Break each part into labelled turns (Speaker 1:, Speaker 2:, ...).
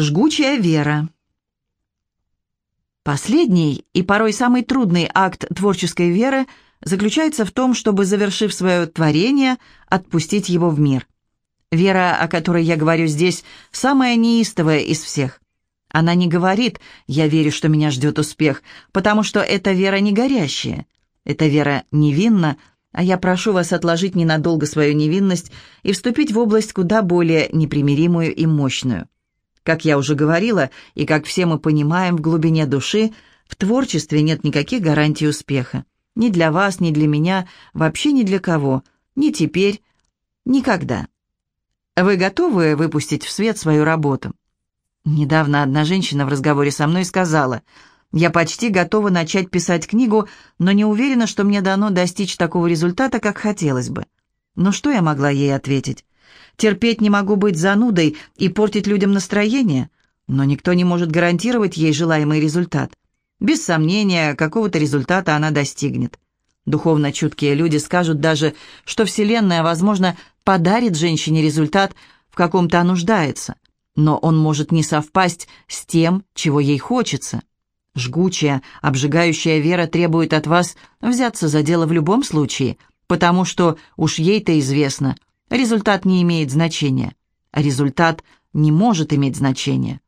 Speaker 1: Жгучая вера. Последний и порой самый трудный акт творческой веры заключается в том, чтобы, завершив свое творение, отпустить его в мир. Вера, о которой я говорю здесь, самая неистовая из всех. Она не говорит «я верю, что меня ждет успех», потому что эта вера не горящая. Эта вера невинна, а я прошу вас отложить ненадолго свою невинность и вступить в область куда более непримиримую и мощную. Как я уже говорила, и как все мы понимаем в глубине души, в творчестве нет никаких гарантий успеха. Ни для вас, ни для меня, вообще ни для кого. Ни теперь, никогда. Вы готовы выпустить в свет свою работу? Недавно одна женщина в разговоре со мной сказала, «Я почти готова начать писать книгу, но не уверена, что мне дано достичь такого результата, как хотелось бы». Но что я могла ей ответить? Терпеть не могу быть занудой и портить людям настроение, но никто не может гарантировать ей желаемый результат. Без сомнения, какого-то результата она достигнет. Духовно чуткие люди скажут даже, что Вселенная, возможно, подарит женщине результат, в каком-то она нуждается, но он может не совпасть с тем, чего ей хочется. Жгучая, обжигающая вера требует от вас взяться за дело в любом случае, потому что уж ей-то известно – Результат не имеет значения. Результат не может иметь значения.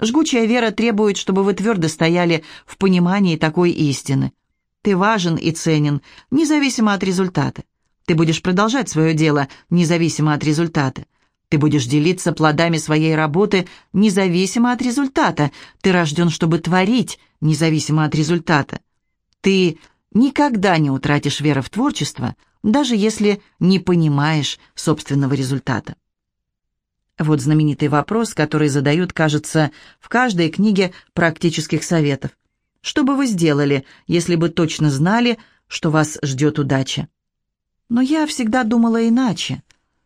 Speaker 1: Жгучая вера требует, чтобы вы твердо стояли в понимании такой истины. Ты важен и ценен, независимо от результата. Ты будешь продолжать свое дело, независимо от результата. Ты будешь делиться плодами своей работы, независимо от результата. Ты рожден, чтобы творить, независимо от результата. Ты никогда не утратишь веры в творчество – даже если не понимаешь собственного результата. Вот знаменитый вопрос, который задают, кажется, в каждой книге практических советов. Что бы вы сделали, если бы точно знали, что вас ждет удача? Но я всегда думала иначе.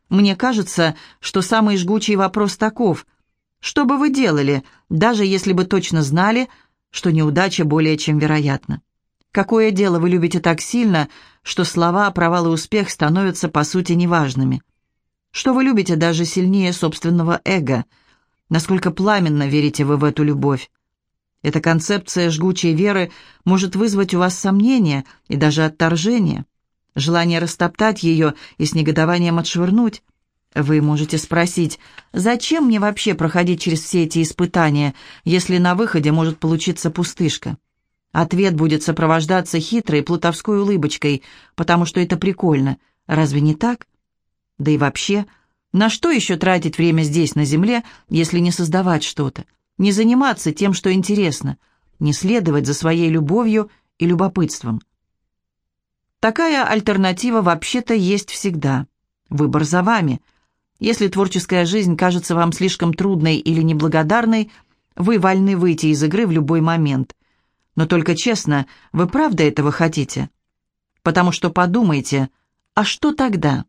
Speaker 1: Мне кажется, что самый жгучий вопрос таков. Что бы вы делали, даже если бы точно знали, что неудача более чем вероятна? Какое дело вы любите так сильно, что слова «провал и успех» становятся, по сути, неважными? Что вы любите даже сильнее собственного эго? Насколько пламенно верите вы в эту любовь? Эта концепция жгучей веры может вызвать у вас сомнения и даже отторжение, желание растоптать ее и с негодованием отшвырнуть. Вы можете спросить, зачем мне вообще проходить через все эти испытания, если на выходе может получиться пустышка? Ответ будет сопровождаться хитрой плутовской улыбочкой, потому что это прикольно. Разве не так? Да и вообще, на что еще тратить время здесь, на земле, если не создавать что-то? Не заниматься тем, что интересно, не следовать за своей любовью и любопытством. Такая альтернатива вообще-то есть всегда. Выбор за вами. Если творческая жизнь кажется вам слишком трудной или неблагодарной, вы вольны выйти из игры в любой момент – но только честно, вы правда этого хотите? Потому что подумайте, а что тогда?